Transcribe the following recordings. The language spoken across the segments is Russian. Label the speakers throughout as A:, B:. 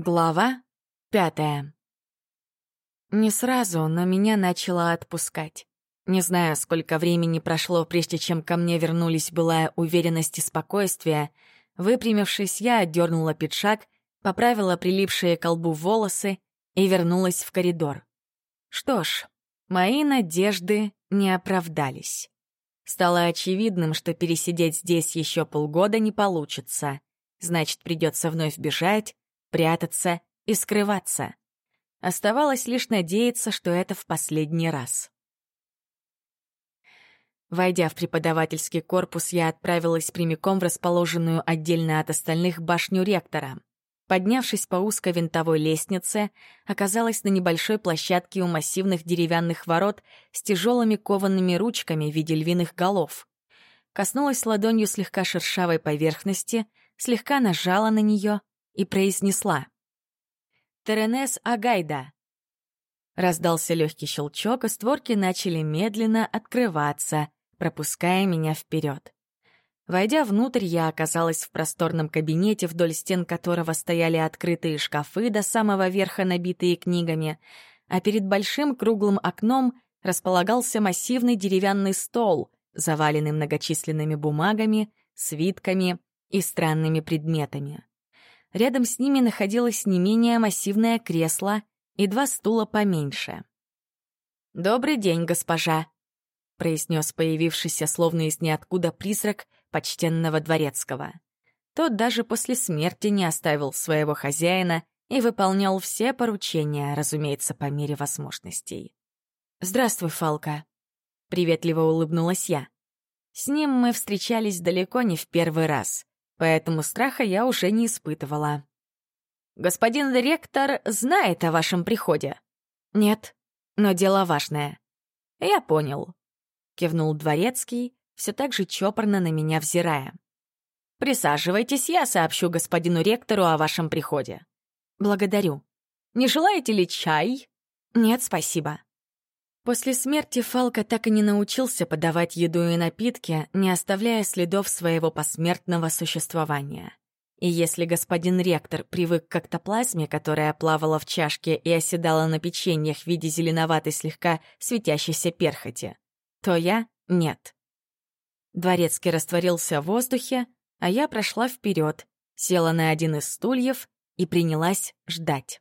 A: Глава пятая. Не сразу, но меня начало отпускать. Не знаю, сколько времени прошло, прежде чем ко мне вернулись былая уверенность и спокойствие. Выпрямившись, я отдернула пиджак, поправила прилипшие к колбу волосы и вернулась в коридор. Что ж, мои надежды не оправдались. Стало очевидным, что пересидеть здесь еще полгода не получится. Значит, придется вновь бежать, прятаться и скрываться. Оставалось лишь надеяться, что это в последний раз. Войдя в преподавательский корпус, я отправилась прямиком в расположенную отдельно от остальных башню ректора. Поднявшись по узкой винтовой лестнице, оказалась на небольшой площадке у массивных деревянных ворот с тяжелыми коваными ручками в виде львиных голов. Коснулась ладонью слегка шершавой поверхности, слегка нажала на нее и произнесла. «Теренес Агайда». Раздался легкий щелчок, и створки начали медленно открываться, пропуская меня вперед. Войдя внутрь, я оказалась в просторном кабинете, вдоль стен которого стояли открытые шкафы до самого верха, набитые книгами, а перед большим круглым окном располагался массивный деревянный стол, заваленный многочисленными бумагами, свитками и странными предметами. Рядом с ними находилось не менее массивное кресло и два стула поменьше. «Добрый день, госпожа», — произнес появившийся словно из ниоткуда призрак почтенного дворецкого. Тот даже после смерти не оставил своего хозяина и выполнял все поручения, разумеется, по мере возможностей. «Здравствуй, Фалка», — приветливо улыбнулась я. С ним мы встречались далеко не в первый раз поэтому страха я уже не испытывала. «Господин директор знает о вашем приходе?» «Нет, но дело важное». «Я понял», — кивнул дворецкий, все так же чопорно на меня взирая. «Присаживайтесь, я сообщу господину ректору о вашем приходе». «Благодарю. Не желаете ли чай?» «Нет, спасибо». После смерти Фалка так и не научился подавать еду и напитки, не оставляя следов своего посмертного существования. И если господин ректор привык к эктоплазме, которая плавала в чашке и оседала на печеньях в виде зеленоватой слегка светящейся перхоти, то я — нет. Дворецкий растворился в воздухе, а я прошла вперед, села на один из стульев и принялась ждать.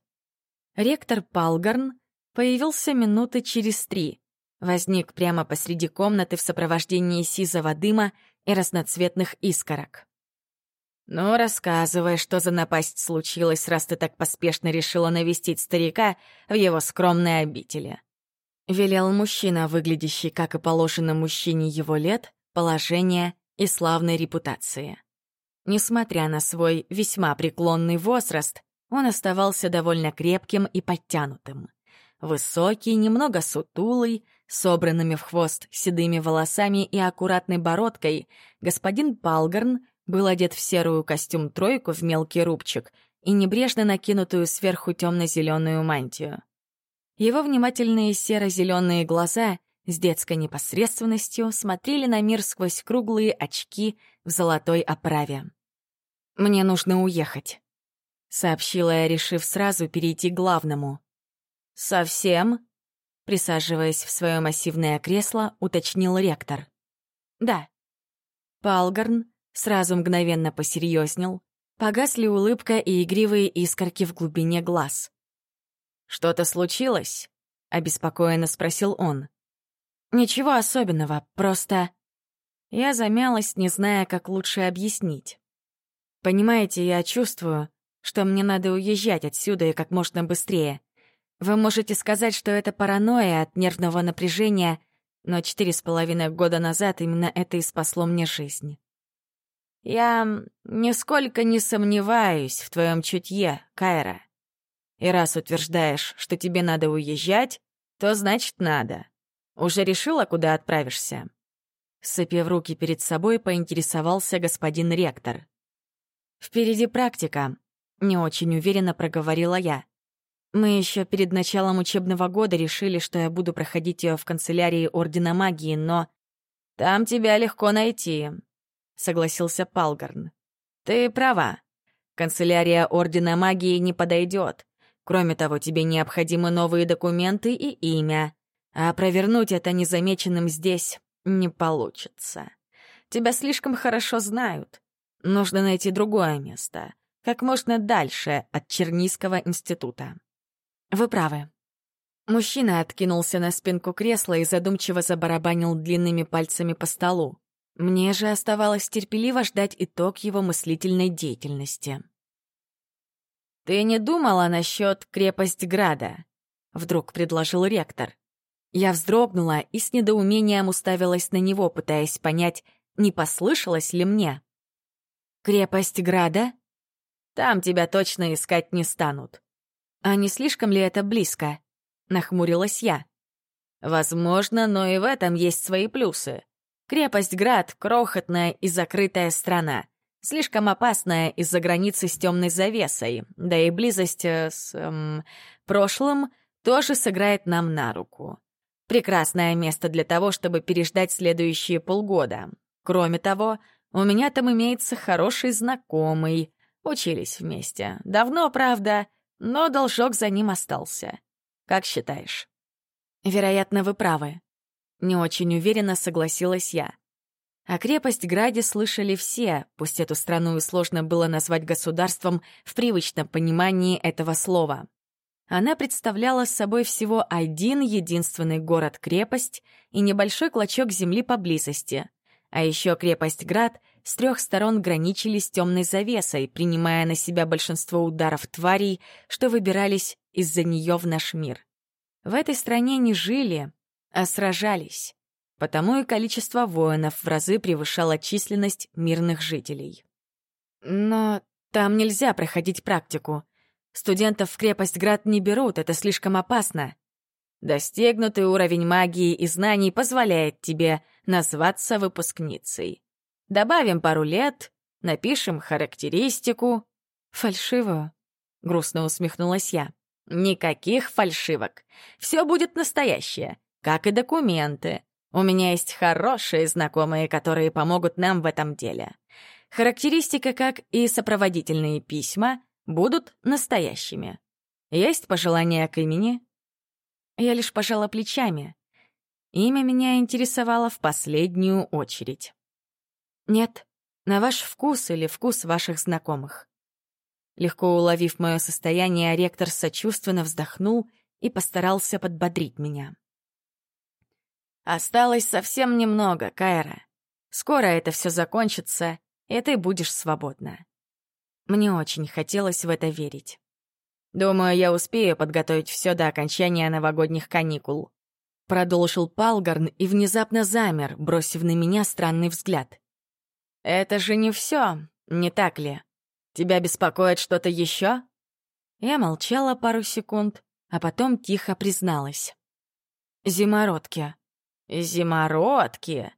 A: Ректор Палгарн появился минуты через три. Возник прямо посреди комнаты в сопровождении сизого дыма и разноцветных искорок. «Ну, рассказывай, что за напасть случилась, раз ты так поспешно решила навестить старика в его скромной обители». Велел мужчина, выглядящий, как и положено мужчине его лет, положения и славной репутации. Несмотря на свой весьма преклонный возраст, он оставался довольно крепким и подтянутым. Высокий, немного сутулый, собранными в хвост седыми волосами и аккуратной бородкой, господин Палгарн был одет в серую костюм-тройку в мелкий рубчик и небрежно накинутую сверху темно-зеленую мантию. Его внимательные серо-зеленые глаза с детской непосредственностью смотрели на мир сквозь круглые очки в золотой оправе. «Мне нужно уехать», — сообщила я, решив сразу перейти к главному. «Совсем?» Присаживаясь в свое массивное кресло, уточнил ректор. «Да». Палгарн сразу мгновенно посерьезнел, погасли улыбка и игривые искорки в глубине глаз. «Что-то случилось?» — обеспокоенно спросил он. «Ничего особенного, просто...» Я замялась, не зная, как лучше объяснить. «Понимаете, я чувствую, что мне надо уезжать отсюда и как можно быстрее. Вы можете сказать, что это паранойя от нервного напряжения, но четыре с половиной года назад именно это и спасло мне жизнь. Я нисколько не сомневаюсь в твоем чутье, Кайра. И раз утверждаешь, что тебе надо уезжать, то значит надо. Уже решила, куда отправишься?» Сыпев руки перед собой, поинтересовался господин ректор. «Впереди практика», — не очень уверенно проговорила я. Мы еще перед началом учебного года решили, что я буду проходить ее в канцелярии Ордена Магии, но... «Там тебя легко найти», — согласился Палгарн. «Ты права. Канцелярия Ордена Магии не подойдет. Кроме того, тебе необходимы новые документы и имя. А провернуть это незамеченным здесь не получится. Тебя слишком хорошо знают. Нужно найти другое место, как можно дальше от Чернийского института. Вы правы. Мужчина откинулся на спинку кресла и задумчиво забарабанил длинными пальцами по столу. Мне же оставалось терпеливо ждать итог его мыслительной деятельности. «Ты не думала насчет крепость Града?» — вдруг предложил ректор. Я вздрогнула и с недоумением уставилась на него, пытаясь понять, не послышалось ли мне. «Крепость Града?» «Там тебя точно искать не станут». «А не слишком ли это близко?» — нахмурилась я. «Возможно, но и в этом есть свои плюсы. Крепость Град — крохотная и закрытая страна. Слишком опасная из-за границы с темной завесой, да и близость э, с эм, прошлым тоже сыграет нам на руку. Прекрасное место для того, чтобы переждать следующие полгода. Кроме того, у меня там имеется хороший знакомый. Учились вместе. Давно, правда, но должок за ним остался. Как считаешь? Вероятно, вы правы. Не очень уверенно согласилась я. О крепость Граде слышали все, пусть эту страну и сложно было назвать государством в привычном понимании этого слова. Она представляла собой всего один единственный город-крепость и небольшой клочок земли поблизости. А еще крепость Град с трех сторон граничили с темной завесой, принимая на себя большинство ударов тварей, что выбирались из-за нее в наш мир. В этой стране не жили, а сражались. Потому и количество воинов в разы превышало численность мирных жителей. Но там нельзя проходить практику. Студентов в крепость Град не берут, это слишком опасно. Достигнутый уровень магии и знаний позволяет тебе назваться выпускницей. Добавим пару лет, напишем характеристику. Фальшивую? Грустно усмехнулась я. Никаких фальшивок. Все будет настоящее, как и документы. У меня есть хорошие знакомые, которые помогут нам в этом деле. Характеристика, как и сопроводительные письма, будут настоящими. Есть пожелания к имени? Я лишь пожала плечами. Имя меня интересовало в последнюю очередь. Нет, на ваш вкус или вкус ваших знакомых. Легко уловив мое состояние, ректор сочувственно вздохнул и постарался подбодрить меня. Осталось совсем немного, Кайра. Скоро это все закончится, и ты будешь свободна. Мне очень хотелось в это верить. Думаю, я успею подготовить все до окончания новогодних каникул. Продолжил Палгарн и внезапно замер, бросив на меня странный взгляд. Это же не все, не так ли? Тебя беспокоит что-то еще? Я молчала пару секунд, а потом тихо призналась. Зимородки. «Зимородки!»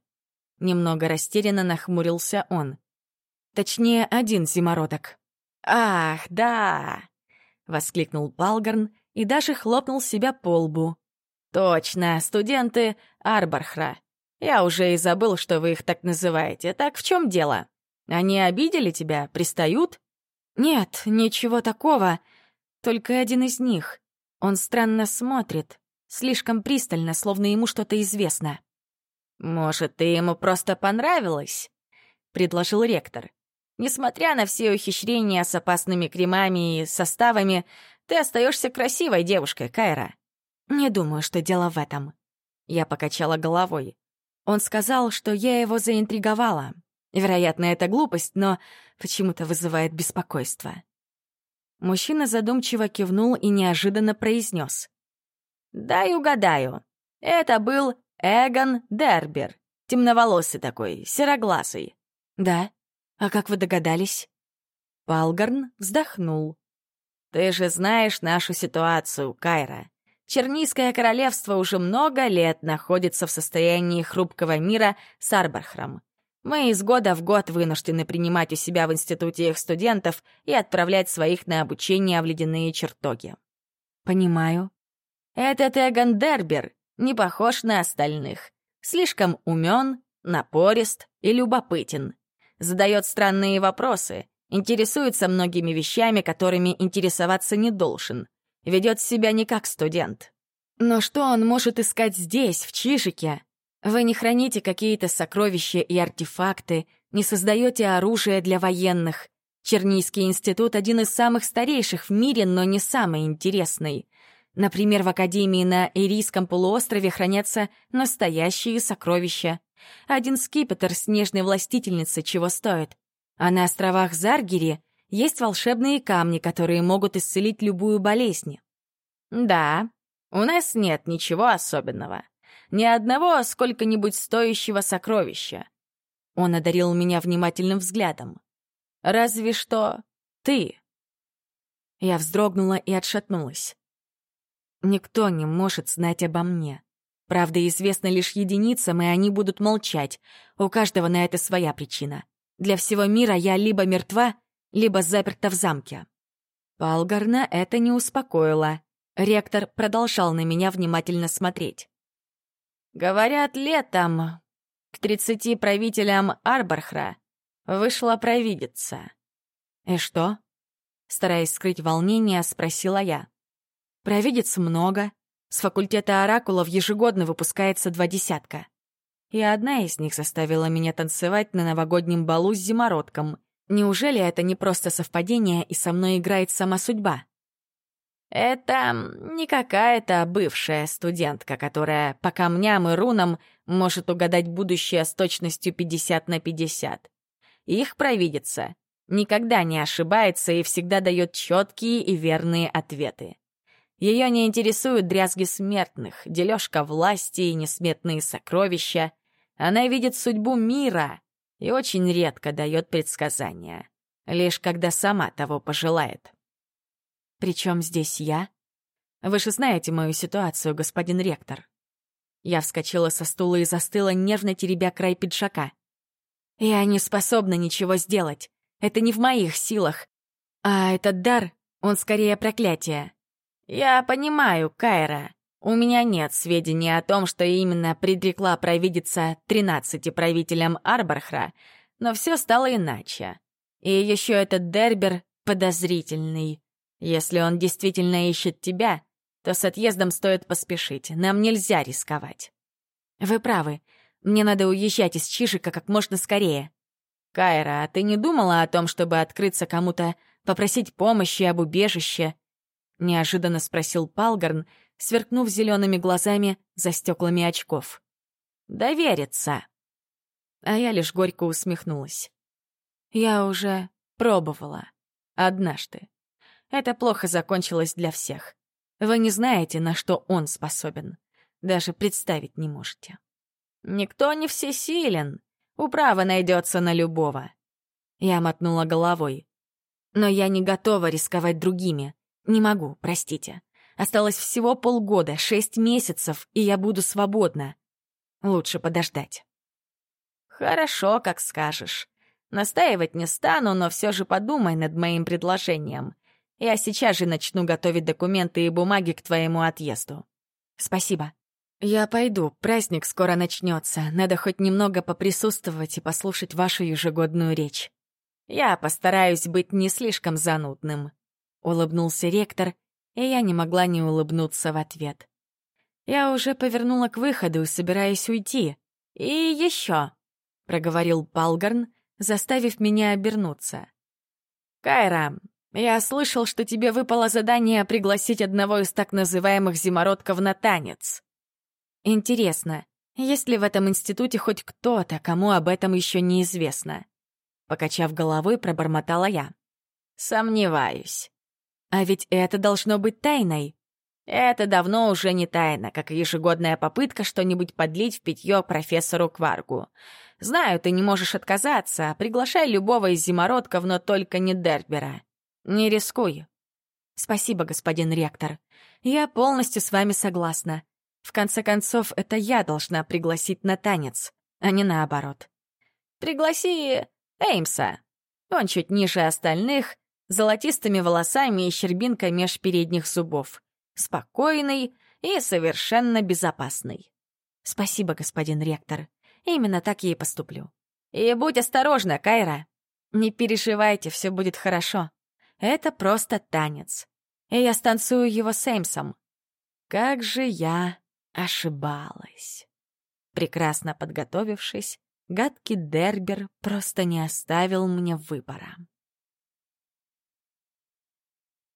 A: Немного растерянно нахмурился он. Точнее, один зимородок. «Ах, да!» — воскликнул Балгарн и даже хлопнул себя по лбу. «Точно, студенты Арбархра. Я уже и забыл, что вы их так называете. Так в чем дело? Они обидели тебя? Пристают?» «Нет, ничего такого. Только один из них. Он странно смотрит, слишком пристально, словно ему что-то известно. «Может, ты ему просто понравилась?» — предложил ректор. «Несмотря на все ухищрения с опасными кремами и составами, ты остаешься красивой девушкой, Кайра». «Не думаю, что дело в этом». Я покачала головой. Он сказал, что я его заинтриговала. Вероятно, это глупость, но почему-то вызывает беспокойство. Мужчина задумчиво кивнул и неожиданно произнес. «Дай угадаю. Это был Эгон Дербер. Темноволосый такой, сероглазый». «Да? А как вы догадались?» Палгарн вздохнул. «Ты же знаешь нашу ситуацию, Кайра. Чернийское королевство уже много лет находится в состоянии хрупкого мира с Арбархром. Мы из года в год вынуждены принимать у себя в институте их студентов и отправлять своих на обучение в ледяные чертоги. Понимаю. Этот Эгон Дербер не похож на остальных. Слишком умен, напорист и любопытен. Задает странные вопросы интересуется многими вещами, которыми интересоваться не должен, ведет себя не как студент. Но что он может искать здесь, в Чижике? Вы не храните какие-то сокровища и артефакты, не создаете оружие для военных. Чернийский институт — один из самых старейших в мире, но не самый интересный. Например, в Академии на Ирийском полуострове хранятся настоящие сокровища. Один скипетр снежной властительницы чего стоит. А на островах Заргири есть волшебные камни, которые могут исцелить любую болезнь. Да, у нас нет ничего особенного. Ни одного сколько-нибудь стоящего сокровища. Он одарил меня внимательным взглядом. Разве что ты. Я вздрогнула и отшатнулась. Никто не может знать обо мне. Правда, известно лишь единицам, и они будут молчать. У каждого на это своя причина. Для всего мира я либо мертва, либо заперта в замке. Палгарна это не успокоило. Ректор продолжал на меня внимательно смотреть. «Говорят, летом к тридцати правителям Арбархра вышла провидица». «И что?» Стараясь скрыть волнение, спросила я. Провидец много. С факультета оракулов ежегодно выпускается два десятка. И одна из них заставила меня танцевать на новогоднем балу с зимородком. Неужели это не просто совпадение, и со мной играет сама судьба? Это не какая-то бывшая студентка, которая по камням и рунам может угадать будущее с точностью 50 на 50. Их провидица никогда не ошибается и всегда дает четкие и верные ответы. Ее не интересуют дрязги смертных, дележка власти и несметные сокровища. Она видит судьбу мира и очень редко дает предсказания, лишь когда сама того пожелает. Причем здесь я? Вы же знаете мою ситуацию, господин ректор. Я вскочила со стула и застыла, нервно теребя край пиджака. Я не способна ничего сделать. Это не в моих силах. А этот дар, он скорее проклятие. «Я понимаю, Кайра. У меня нет сведений о том, что именно предрекла провидица тринадцати правителям Арбархра, но все стало иначе. И еще этот Дербер подозрительный. Если он действительно ищет тебя, то с отъездом стоит поспешить. Нам нельзя рисковать». «Вы правы. Мне надо уезжать из Чижика как можно скорее». «Кайра, а ты не думала о том, чтобы открыться кому-то, попросить помощи об убежище?» — неожиданно спросил Палгарн, сверкнув зелеными глазами за стеклами очков. «Довериться!» А я лишь горько усмехнулась. Я уже пробовала. Однажды. Это плохо закончилось для всех. Вы не знаете, на что он способен. Даже представить не можете. Никто не всесилен. Управа найдется на любого. Я мотнула головой. Но я не готова рисковать другими. Не могу, простите. Осталось всего полгода, шесть месяцев, и я буду свободна. Лучше подождать. Хорошо, как скажешь. Настаивать не стану, но все же подумай над моим предложением. Я сейчас же начну готовить документы и бумаги к твоему отъезду. Спасибо. Я пойду, праздник скоро начнется. Надо хоть немного поприсутствовать и послушать вашу ежегодную речь. Я постараюсь быть не слишком занудным. — улыбнулся ректор, и я не могла не улыбнуться в ответ. Я уже повернула к выходу, собираясь уйти. «И еще», — проговорил Палгарн, заставив меня обернуться. «Кайра, я слышал, что тебе выпало задание пригласить одного из так называемых зимородков на танец. Интересно, есть ли в этом институте хоть кто-то, кому об этом еще неизвестно?» Покачав головой, пробормотала я. «Сомневаюсь. А ведь это должно быть тайной. Это давно уже не тайна, как ежегодная попытка что-нибудь подлить в питье профессору Кваргу. Знаю, ты не можешь отказаться, приглашай любого из зимородков, но только не Дербера. Не рискуй. Спасибо, господин ректор. Я полностью с вами согласна. В конце концов, это я должна пригласить на танец, а не наоборот. Пригласи Эймса. Он чуть ниже остальных, золотистыми волосами и щербинкой меж передних зубов. Спокойный и совершенно безопасный. Спасибо, господин ректор. Именно так я и поступлю. И будь осторожна, Кайра. Не переживайте, все будет хорошо. Это просто танец. И я станцую его с Эймсом. Как же я ошибалась. Прекрасно подготовившись, гадкий Дербер просто не оставил мне выбора.